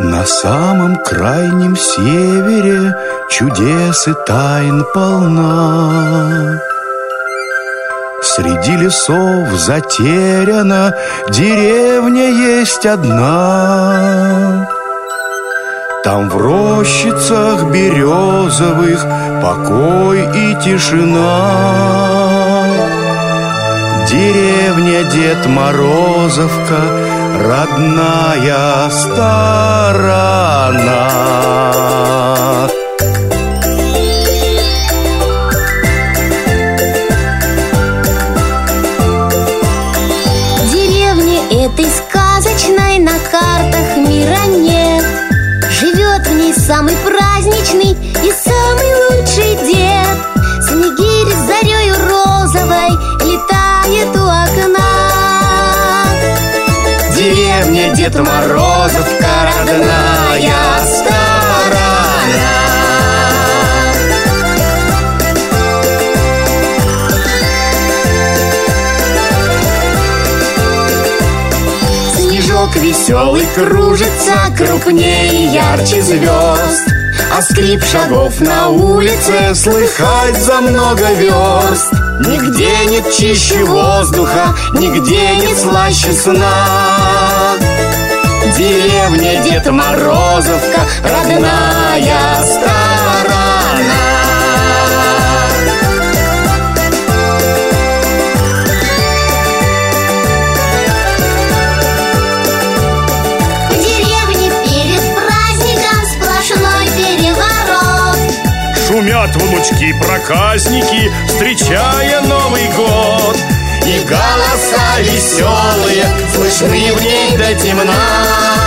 На самом крайнем севере чудес и тайн полна. Среди лесов затеряна деревня есть одна. Там в рощицах березовых покой и тишина. Деревня Дед Морозовка, родная сторона. Деревни этой сказочной на картах мира нет Живет в ней самый праздничный и Дед Морозовка, родная сторона. Снежок веселый кружится крупнее ярче звезд. А скрип шагов на улице слыхать за много верст. Нигде нет чище воздуха, нигде нет слаще сна Деревня Дед Морозовка, родная сторона В деревне перед праздником сплошной переворот. Шумят внучки-проказники, встречая Новый год. И голоса веселые слышны в ней до темна